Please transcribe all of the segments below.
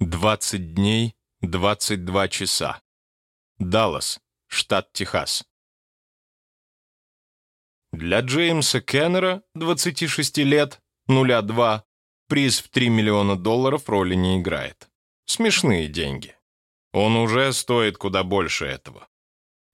20 дней, 22 часа. Даллас, штат Техас. Для Джеймса Кеннера, 26 лет, 02, приз в 3 миллиона долларов роли не играет. Смешные деньги. Он уже стоит куда больше этого.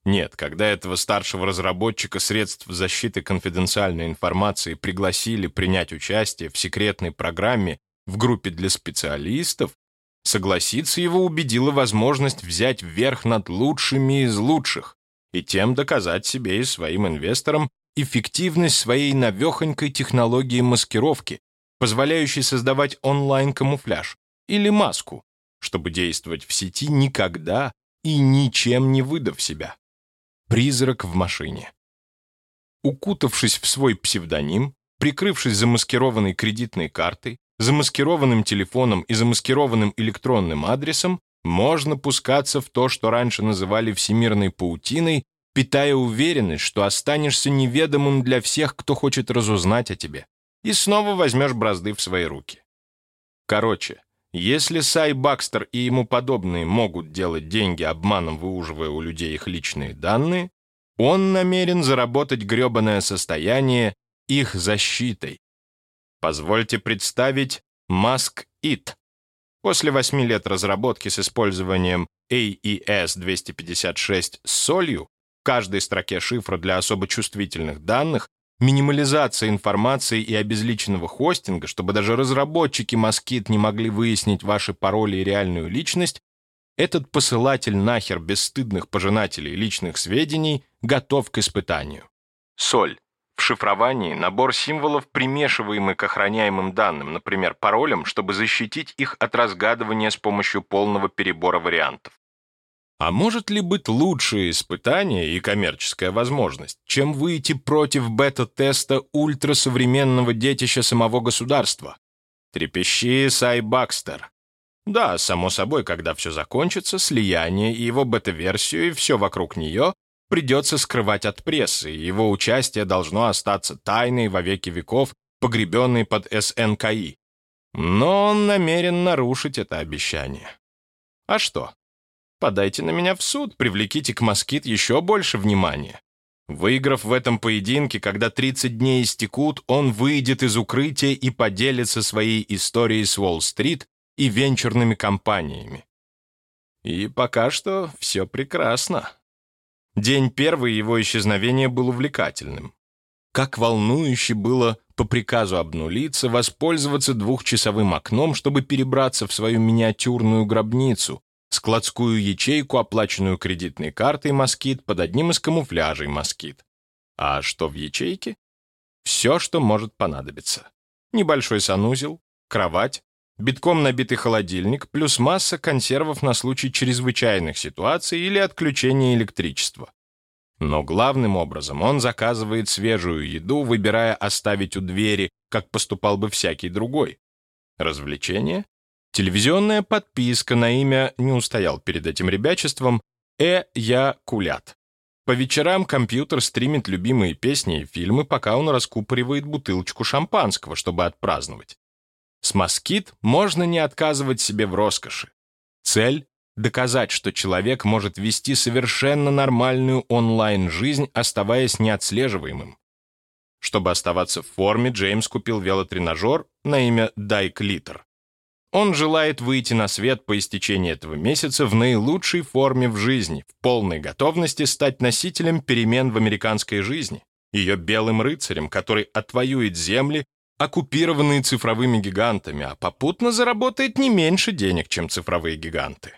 Нет, когда этого старшего разработчика средств защиты конфиденциальной информации пригласили принять участие в секретной программе в группе для специалистов, Согласиться его убедила возможность взять верх над лучшими из лучших и тем доказать себе и своим инвесторам эффективность своей навехонькой технологии маскировки, позволяющей создавать онлайн-камуфляж или маску, чтобы действовать в сети никогда и ничем не выдав себя. Призрак в машине. Укутавшись в свой псевдоним, прикрывшись замаскированной кредитной картой, замаскированным телефоном и замаскированным электронным адресом можно пускаться в то, что раньше называли всемирной паутиной, питая уверенность, что останешься неведомым для всех, кто хочет разузнать о тебе, и снова возьмешь бразды в свои руки. Короче, если Сай Бакстер и ему подобные могут делать деньги, обманом выуживая у людей их личные данные, он намерен заработать гребаное состояние их защитой, Позвольте представить Mask It. После восьми лет разработки с использованием AES-256 с солью, в каждой строке шифра для особо чувствительных данных, минимализация информации и обезличенного хостинга, чтобы даже разработчики Moskit не могли выяснить ваши пароли и реальную личность, этот посылатель нахер бесстыдных пожинателей личных сведений готов к испытанию. Соль в шифровании набор символов, примешиваемый к охраняемым данным, например, паролям, чтобы защитить их от разгадывания с помощью полного перебора вариантов. А может ли быть лучшее испытание и коммерческая возможность, чем выйти против бета-теста ультрасовременного детища самого государства? Трепещи Сай Бакстер. Да, само собой, когда все закончится, слияние и его бета-версию и все вокруг нее придется скрывать от прессы, и его участие должно остаться тайной во веки веков, погребенной под СНКИ. Но он намерен нарушить это обещание. А что? Подайте на меня в суд, привлеките к москит еще больше внимания. Выиграв в этом поединке, когда 30 дней истекут, он выйдет из укрытия и поделится своей историей с Уолл-стрит и венчурными компаниями. И пока что все прекрасно. День первый его исчезновения был увлекательным. Как волнующе было по приказу обнулиться, воспользоваться двухчасовым окном, чтобы перебраться в свою миниатюрную гробницу, складскую ячейку, оплаченную кредитной картой «Москит» под одним из камуфляжей «Москит». А что в ячейке? Все, что может понадобиться. Небольшой санузел, кровать, битком набитый холодильник, плюс масса консервов на случай чрезвычайных ситуаций или отключения электричества. Но главным образом он заказывает свежую еду, выбирая оставить у двери, как поступал бы всякий другой. Развлечение? Телевизионная подписка на имя, не устоял перед этим ребячеством, «Э, я кулят». По вечерам компьютер стримит любимые песни и фильмы, пока он раскупоривает бутылочку шампанского, чтобы отпраздновать. С москит можно не отказывать себе в роскоши. Цель — доказать, что человек может вести совершенно нормальную онлайн-жизнь, оставаясь неотслеживаемым. Чтобы оставаться в форме, Джеймс купил велотренажер на имя Дайк Литер. Он желает выйти на свет по истечении этого месяца в наилучшей форме в жизни, в полной готовности стать носителем перемен в американской жизни, ее белым рыцарем, который отвоюет земли оккупированные цифровыми гигантами, а попутно заработает не меньше денег, чем цифровые гиганты.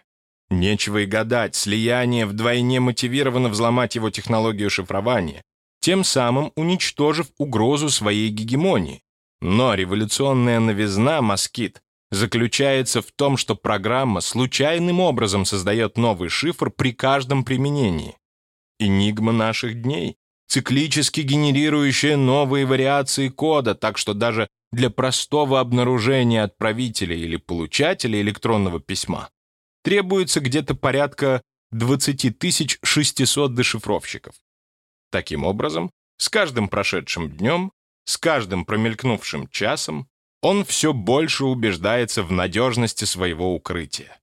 Нечего и гадать, слияние вдвойне мотивировано взломать его технологию шифрования, тем самым уничтожив угрозу своей гегемонии. Но революционная новизна «Москит» заключается в том, что программа случайным образом создает новый шифр при каждом применении. Энигма наших дней циклически генерирующая новые вариации кода, так что даже для простого обнаружения отправителя или получателя электронного письма требуется где-то порядка 20 600 дешифровщиков. Таким образом, с каждым прошедшим днем, с каждым промелькнувшим часом, он все больше убеждается в надежности своего укрытия.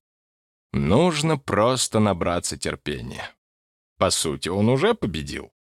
Нужно просто набраться терпения. По сути, он уже победил.